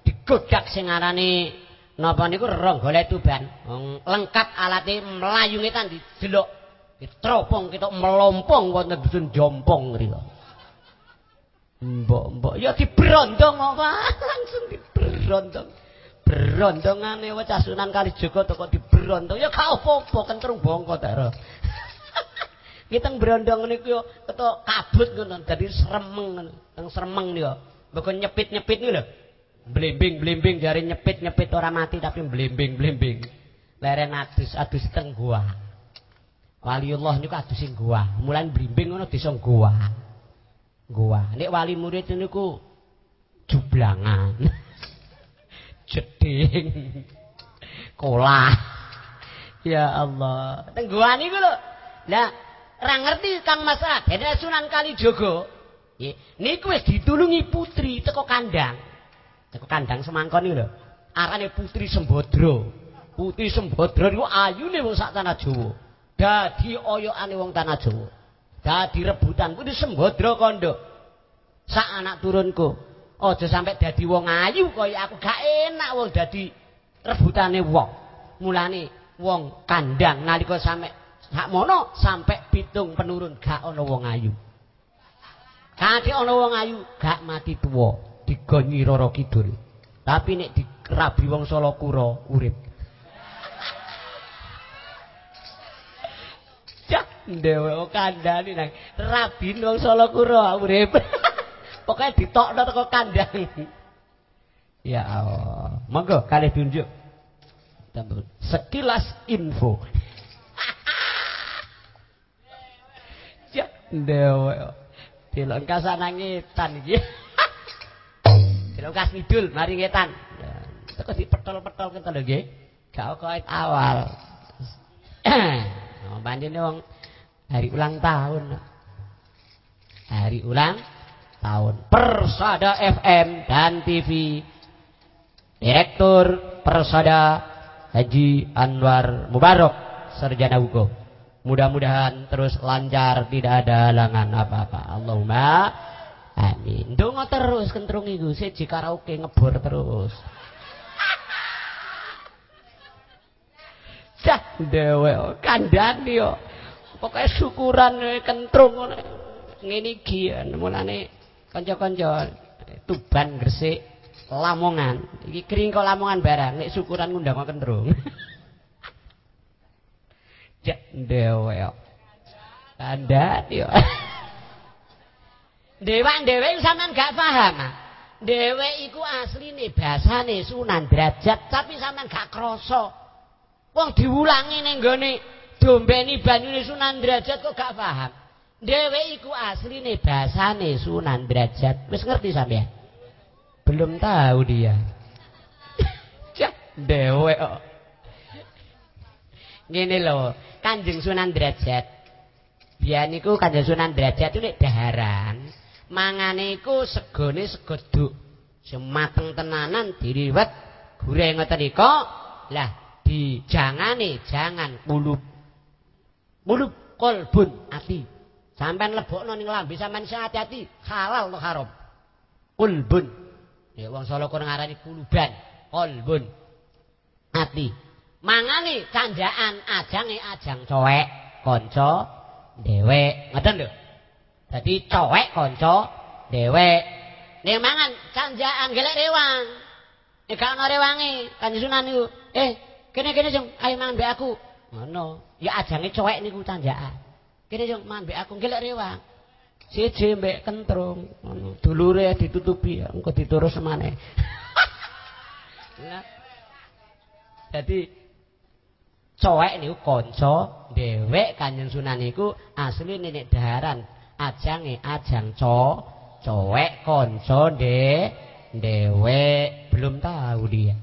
digodak sing arane napa niku rong golek tuban. Lengkap alate mlayu ngetan didelok ditropong kita melompong wonten dusun jompong mriku. Mbok-mbok ya dibrondong apa langsung dibrondong. Brondongane wecah Sunan Kalijaga teko dibrondong ya gak apa-apa kentrung bongko ta. Kita brondong niku yo ketok kabut ngono dadi sremeng ngono. Teng sremeng niku. Mbok nyepit-nyepit niku lho. Blimbing-blimbing jare nyepit-nyepit ora mati tapi blimbing-blimbing. Leren adus adus teng gua. Waliullah niku adus sing gua. Mulan blimbing ngono desa gua. Gua. Nek wali murid niku jublangan. Jeding. Kolah. Ya Allah. Teng gua niku lho. Lah, ora ngerti Kang Mas Raden Sunan Kalijaga. Nggih, niku wis ditulungi putri teko kandang. Teko kandang semangkon iki lho. Arane Putri Sembadra. Putri Sembadra niku ayune wong sak tanah Jawa. Dadi oyokane wong tanah Jawa. Dadi rebutan Putri Sembadra kandha. Sak anak turunku. Aja sampe dadi wong ayu kaya aku gak enak wong dadi rebutane wong. Mulane wong kandang nalika sampe sak mono sampe pitung penurun gak ana wong ayu. Kati ana wong ayu gak mati tuwa, digonyi Roro Kidul. Tapi nek dirabi wong Solokuro urip. Cak dewe kandhane nang rabi wong Solokuro urip. Pokoke ditokno teko kandhang. Ya Allah. Monggo kalih tunjuk. Sekilas info. Cak dewe. Dilengkas ana ngetan iki. Dilengkas ngidul mari ngetan. Teko dipetol-petol kene lho nggih. Gak kok awal. oh, panjenengan wong hari ulang tahun. Hari ulang tahun Persada FM dan TV. Direktur Persada Haji Anwar Mubarak Sarjana Hukum. Mudah-mudahan terus lancar, tidak ada halangan apa-apa. Allahumma amin. Dongo terus kentrung iku, siji karaoke ngebor terus. Cah dewe kandhani yo. Pokoke syukuran kentrung ngono. Ngene iki mulane kanca-kanca Tuban Gresik Lamongan. Iki kering kok Lamongan barang nek syukuran ngundang kentrung. Cek dewe yo. Kandat yo. Dewa dewe sampean gak paham. Dewe iku asline basane Sunan Derajat tapi sampean gak krasa. Wong diulangi ning dombeni banyune Sunan Derajat kok gak paham. Dewe iku asline basane Sunan Derajat. Wis ngerti sampean? Belum tahu dia. Cek dewe. Ngene lho, Kanjeng Sunan Derajat. Biyen niku Kanjeng Sunan Derajat itu nek daharan, mangane iku segone sego duk. Semateng tenanan diriwet goreng ngoten nika. Lah dijangane jangan kulub. Kulub kolbun ati. Sampeyan lebokno ning lambe sampeyan sing ati-ati halal to haram. Kulbun. Ya wong Solo kurang ngarani kuluban, kolbun. Ati. mangane canjaan ajange ajang cowek kanca dhewek ngoten lho dadi cowek kanca dhewek ning mangan canjaan gelek rewang nek gak ana rewange kanjeng sunan niku eh kene-kene jeng ayo mangan mbek aku ngono. Ya ajange cowek niku canjaan kene mangan mbek aku gelek rewang siji mbek kentrung. Ngono. Dulure ditutupi engko diturus maneh. Jadi cowek niku kanca dhewek Kanjeng Sunan niku asli nenek daharan. Ajange ajang co cowek kanca de dhewek. Belum tahu dia.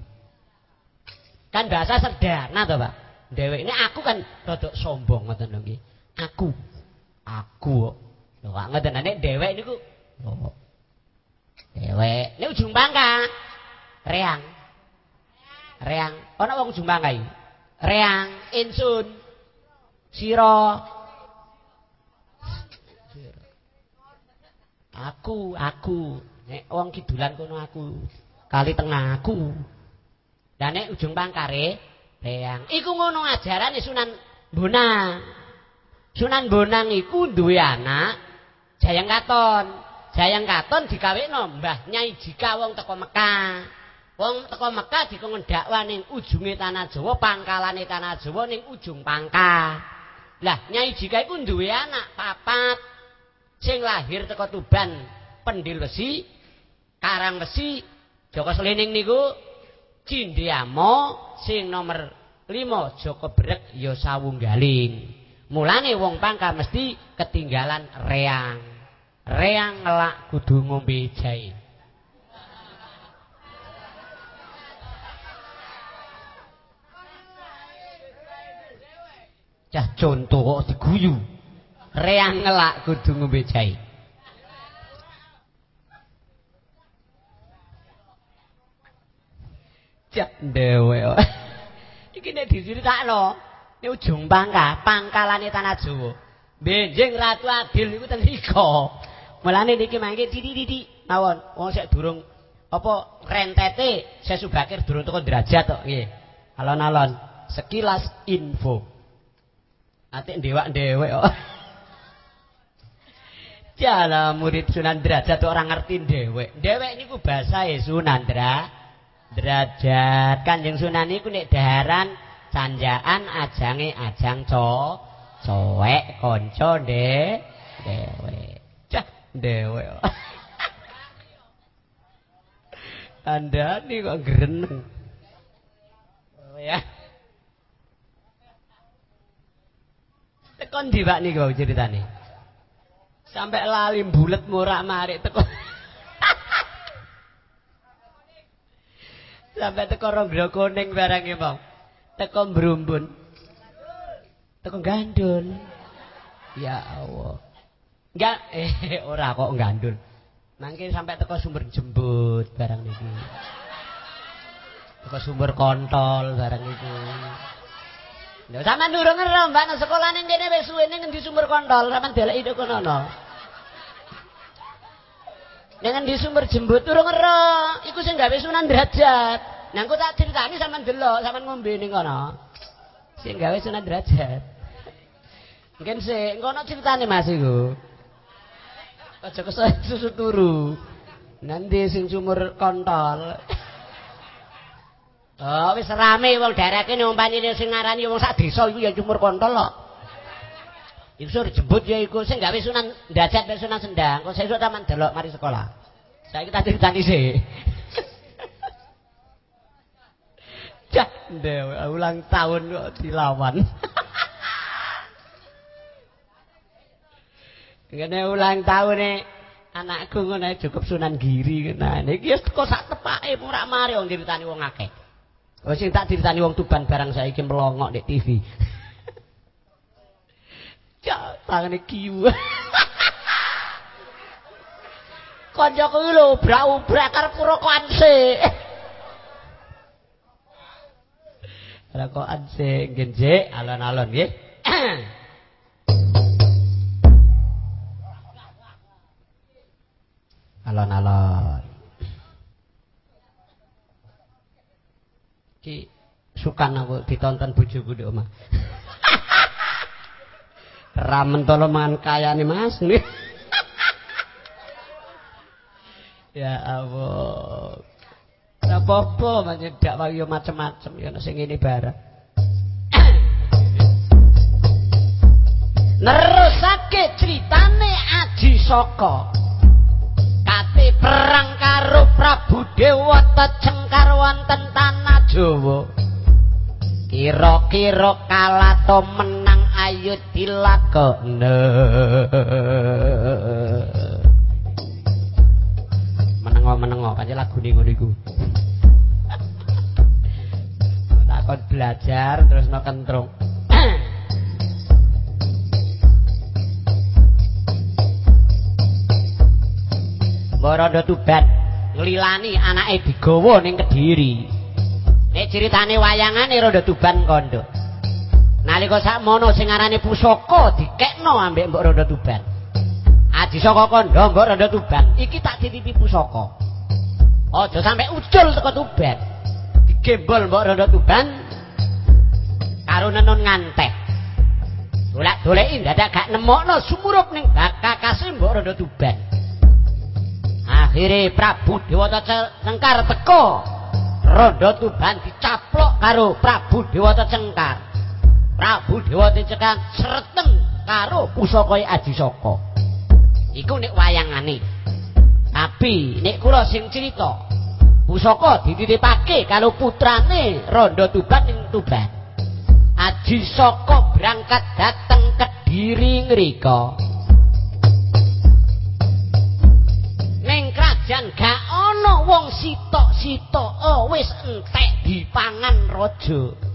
Kan bahasa sederhana toh Pak dhewek ini aku kan rodok sombong ngoten lho nggih aku aku lho Pak ngoten nek dhewek niku oh. Dewek. Ini ujung bangka. Reang. Reang. Ana wong ujung bangka. Reang, insun. Sira. Aku, aku. Nek wong kidulan kono aku. Kali tengah aku. Dan nek ujung pangkare reang. Iku ngono ajarane Sunan Bonang. Sunan Bonang iku duwe anak Jayang Katon. Jayang Katon dikawekno Mbah Nyai Jika wong teko Mekah. Wong teko Mekah dikon dakwah ning ujunge tanah Jawa, pangkalane tanah Jawa ning ujung pangka. Lah Nyai Jika iku duwe anak papat sing lahir teko Tuban, Pendil Besi, Karang Besi, Joko Selining niku Cindiamo sing nomor 5 Joko Brek ya sawunggaling. Mulane wong pangka mesti ketinggalan reang. Reang ngelak kudu ngombe jahe. Cah contoh kok diguyu. Reang ngelak kudu ngombe jahe. Cak dewe. Iki nek diceritakno. Ini ujung pangka, pangkalane tanah Jawa. Benjing Ratu Adil iku ten riko. Mulane niki mangke titik-titik mawon. Wong sik durung apa rentete saya subakir durung teko derajat kok nggih. Alon-alon sekilas info. Atik ndewak-ndewek kok. Jala murid Sunan Derajat orang ngerti dewek. Dewek niku bahasa Sunan Derajat. Kanjeng Sunan niku nek daharan sanjaan ajange ajang co cowek kanca de dewe cah dewe anda nih kok gereneng oh ya. Tekon di pak nih kau ceritane? Sampai lalim bulat murak marik tekon sampai tekon ronggro kuning barangnya bang teko brumbun teko gandul. Ya Allah. Enggak eh ora kok gandul. Mangke sampai teko sumber jembut barang niki teko sumber kontol barang itu Lha sampean durung ngero Mbak. Nang sekolah ning kene wis suwene ngendi sumber kontol? Sampean deleki kono no. Dengan di sumber jembut durung ngero iku sing gawe Sunan Derajat. Aku tak ceritani sama delok, sama ngombe ning kono. Sing gawe Sunan Derajat. Mungkin sih, ngono ceritane Mas iku. Aja kesoe susu turu. Nanti sing sumur kontol. Oh, wis rame wong daerah kene umpamane sing ngarani wong sak desa iku ya sumur kontol kok. Iku jebut ya iku sing gawe Sunan Derajat ben Sunan Sendang. Kok sesuk taman delok mari sekolah. Saiki tak ceritani sih. Cah dewe ulang tahun kok dilawan. Ngene ulang tahun nih anakku ngono cukup Sunan Giri nah niki wis kok sak tepake ora mari wong diritani wong akeh. Wis sing tak diritani wong Tuban barang saiki melongok di TV. Cak tangane kiwu. Kancaku lho brak-ubrak karep rokokan sik. Rokokan sing genje alon-alon nggih. Alon-alon. Ki sukan aku ditonton bojoku di omah. Ramen tolo mangan kayane Mas. ya Allah. Ora apa-apa manyedak wae macem-macem ya sing ngene barang. Nerusake critane Aji Saka. Kate perang karo Prabu Dewata Cengkar wonten tanah Jawa. Kira-kira kalato ayo dilakone. menengo-menengo kanjeng lagune ngono iku. Takon belajar terus no kentrung. Borodo tuban. glilani anake digawa ning Kediri. Nek critane wayangane Ronda Tuban kondo. Nalika sakmono sing arane pusaka dikekno ambek Mbok Ronda Tuban. Aji saka kondo Mbok Ronda Tuban, iki tak titipi pusaka. Aja sampe ucul teko Tuban. Digembol Mbok Ronda Tuban karo nenun nganteh. Dolak-doleki dadak gak nemokno sumurup ning bakakase Mbok Ronda Tuban. Akhire Prabu Dewata Cengkar teko. Ronda Tuban dicaplok karo Prabu Dewata Cengkar. Prabu Dewata Cengkar sreteng karo pusakae Aji Saka. Iku nek wayangane. Tapi nek kula sing crita, pusaka dititipake karo putrane Ronda Tuban ing Tuban. Aji Saka berangkat dateng Kediri ngrika. Ning krajan gak ana wong sitok-sitok oh, wis entek dipangan raja.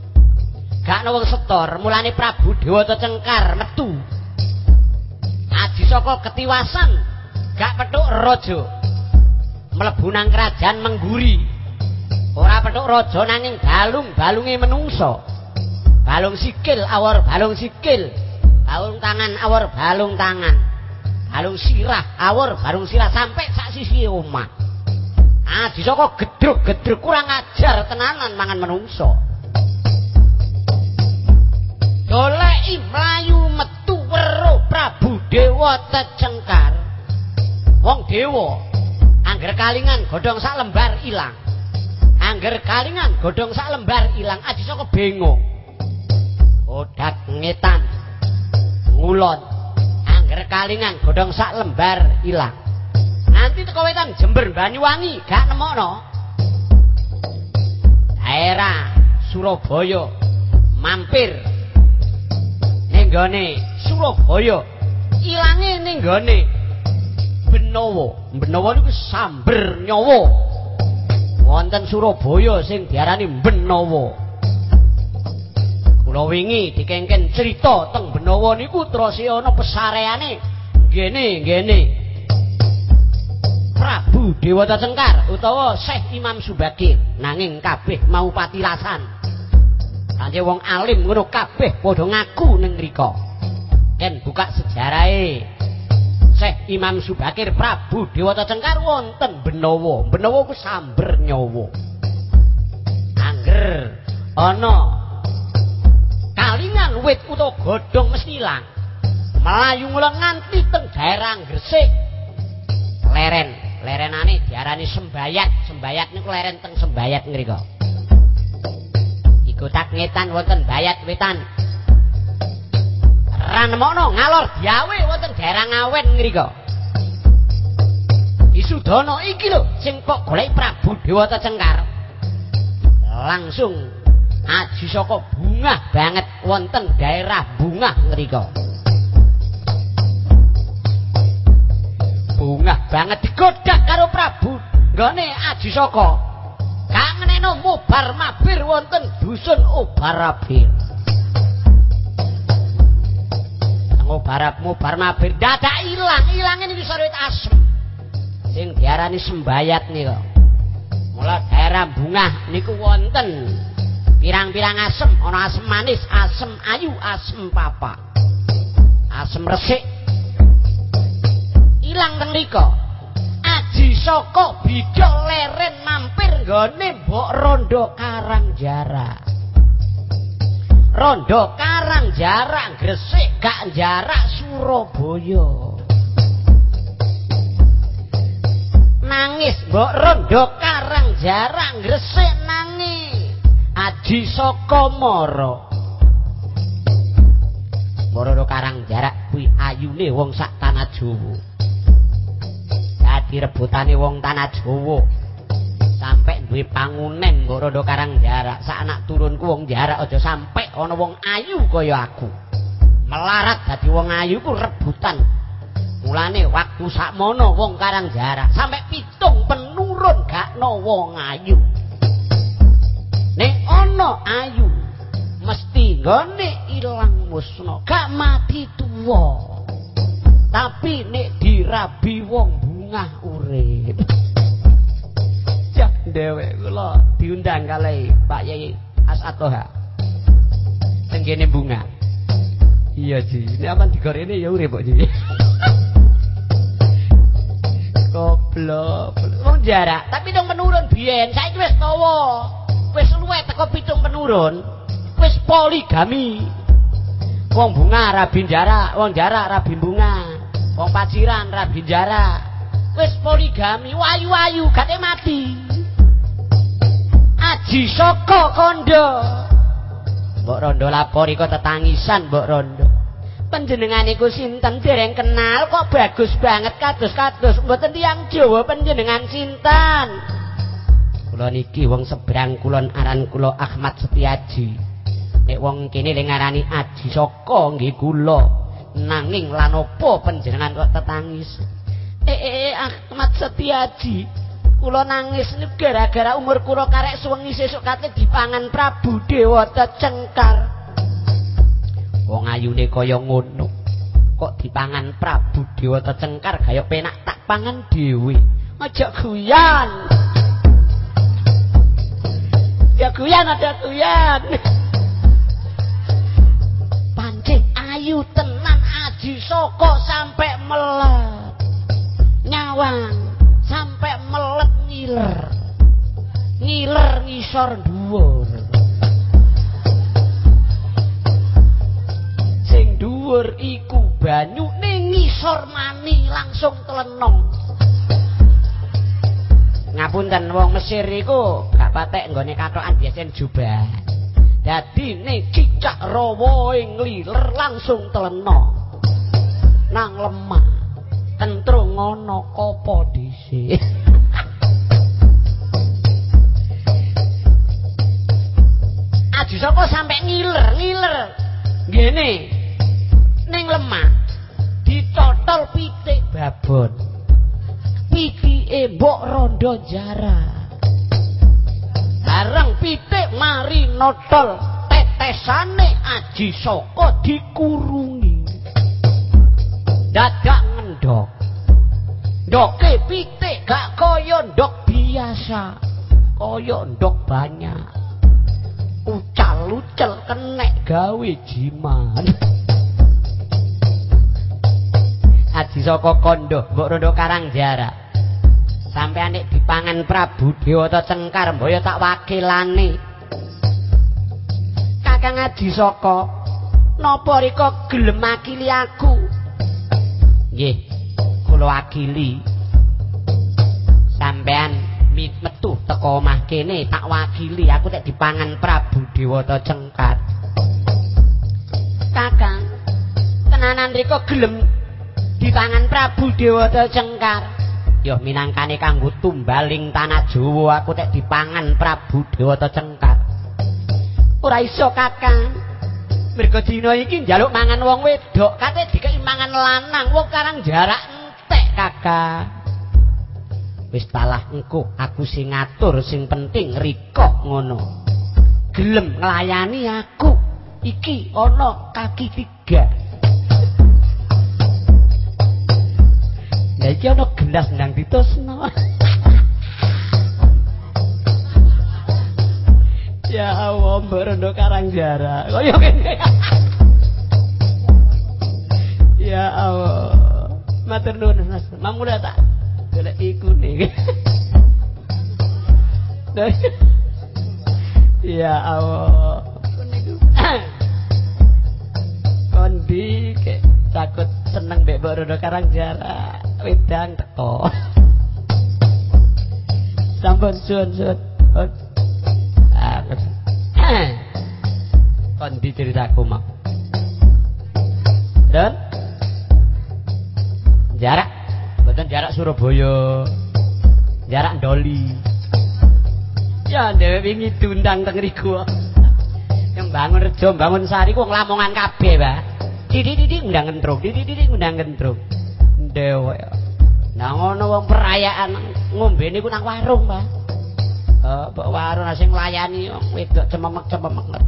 Gak ana wong setor, mulane Prabu Dewata Cengkar metu. Aji Saka ketiwasan gak petuk raja. Mlebu nang kerajaan mengguri. Ora petuk raja nanging balung-balunge menungso. Balung sikil awor balung sikil. Balung tangan awor balung tangan. balung sirah awur balung sirah sampai sak sisi omah ah disoko gedruk-gedruk kurang ajar tenanan mangan menungso dolei mlayu metu weruh Prabu Dewa tecengkar wong dewa angger kalingan godhong sak lembar ilang. Angger kalingan godhong sak lembar ilang aja saka bengok odat ngetan ngulon. Angger kalingan godhong sak lembar ilang. Nanti teko wetan Jember Banyuwangi gak nemokno. Daerah Surabaya mampir ning gone Surabaya. Ilange ning. Gone Benowo. Benowo niku samber nyawa. Wonten Surabaya sing diarani Benowo. kula wingi dikengken cerita teng Benawa niku terus ana pesareane. Ngene ngene Prabu Dewata Cengkar utawa Syekh Imam Subagir nanging kabeh mau patilasan Kanthi wong alim ngono kabeh padha ngaku ning mriku ken buka sejarahe Syekh Imam Subagir Prabu Dewata Cengkar wonten Benawa Benawa ku samber nyawa Angger ana kalingan wit utawa godhong mesti ilang. Melayu ngulang nganti teng daerah Gresik. Leren, lerenane diarani sembayat. Sembayat niku leren teng sembayat ngriko. Iku tak ngetan wonten bayat wetan. Ranemokno ngalor diawe wonten daerah Ngawen ngriko. Isudana iki lho sing kok golek Prabu Dewata Cengkar. Langsung aji saka bunga banget wonten daerah bunga ngrika bunga banget digodak karo Prabu nggone aji saka kangeneno mubar mabir wonten dusun obarabir ngobarap mubar mabir. Dadak ilang ilang ini bisa asem. Sing diarani sembayat nih kok. Mulai daerah bunga niku wonten. Pirang-pirang asem ana asem manis asem ayu asem papa asem resik. Ilang teng rika aji saka bidho leren mampir nggone mbok rondo karang jarak rondo karang jarak gresik gak jarak surabaya nangis mbok rondo karang jarak gresik nangis Aji saka mara. Mara karang jarak kuwi ayune wong sak tanah Jawa. Dadi rebutane wong tanah Jawa. Sampe duwe pangunen rodo karang jarak. Sak anak turunku wong jarak aja sampe ana wong ayu kaya aku. Melarat dadi wong ayu ku rebutan. Mulane waktu sakmono wong karang jarak sampe pitung penurun gak no wong ayu. nek ana ayu mesti gone ilang musna gak mati tuwa tapi nek dirabi wong bungah urip Jah dhewek kula diundang kalih Pak Yai Asatoha. Tenggene bunga. Iya, Ji. Ini aman digorene ya urip kok, Ji. Goblok. Wong jarak, tapi dong menurun biyen. Saiki wis tawa. Wis luwih teko pitung penurun. Wis poligami. Wong bunga rabi jarak, wong jarak rabi bunga. Wong paciran rabi jarak. Wis poligami, wayu-wayu gate mati. Aji saka kondo. Mbok Rondo lapori kok tetangisan Mbok Rondo. Panjenengan iku sinten dereng kenal kok bagus banget kados-kados mboten tiyang Jawa panjenengan sinten? Kula niki wong seberang kulon aran kula Ahmad Setiaji. Nek wong kene le ngarani Aji Saka nggih kula. Nanging lan apa panjenengan kok tetangis? Eh, eh, eh Ahmad Setiaji. Kula nangis niku gara-gara umur kula karek suwengi sesuk kate dipangan Prabu Dewata Cengkar. Wong ayune kaya ngono. Kok dipangan Prabu Dewata Cengkar kaya penak tak pangan dhewe. Aja guyan. Ya guyan ada guyan. Pancing ayu tenan aji soko sampai melet. Nyawang sampai melet ngiler. Ngiler ngisor dhuwur. Sing dhuwur iku banyu ning ngisor mani langsung telenong. Ngapunten wong Mesir iku gak patek nggone katokan biasen jubah. Dadi ning cicak rawa ing liler langsung telenong. Nang lemah. Tentrung ngono kopo dhisik. Aji sapa sampe ngiler, ngiler. Ngene. Ning lemah dicotol pitik babon. Pitike mbok rondo jarak. Bareng pitik mari notol tetesane aji saka dikurungi. Dadak. Ndoke pitik gak kaya ndok biasa. Kaya ndok banyak. Ucal-ucel kenek gawe jiman. Aji saka kondo mbok rondo karang jarak. Sampai anik dipangan Prabu Dewata Cengkar mbaya tak wakilane. Kakang Aji Saka, napa rika gelem makili aku? Nggih, kula wakili. Sampean metu teko omah kene tak wakili aku tek dipangan Prabu Dewata Cengkar. Kakang, tenanan rika gelem dipangan Prabu Dewata Cengkar. Yo minangkane kanggo tumbaling tanah Jawa aku tek dipangan Prabu Dewata Cengkar. Ora iso Kakang. Mergo dina iki njaluk mangan wong wedok, kate dikeki mangan lanang, wong karang jarak Kakang. Wis talah engko aku sing ngatur sing penting rikok ngono. Gelem nglayani aku. Iki ana kaki tiga. Lah iki ana gelas nang ditosno. ya Allah, Mbak Karang Jara. Kaya ya Allah. Matur nuwun Mas. Mamula tak golek iku nih. ya Allah. Kondi ke takut seneng mbek Mbak Rono Karang Jara. Wedang teko. Sampun sun-sun. Kondi ceritaku mau. Dan jarak Mboten jarak Surabaya. Jarak Doli. Ya dhewe wingi diundang teng riku. Yang bangun rejo, bangun sari ku nglamongan kabeh, Pak. Didik-didik undang kentrung, didik-didik undang kentrung. Dewe. Nah ngono wong perayaan ngombe niku nang warung, Pak. Eh, warung sing nglayani wedok cememek-cememek.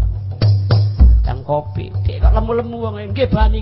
Tang kopi. Dik kok lemu-lemu wong nggih bani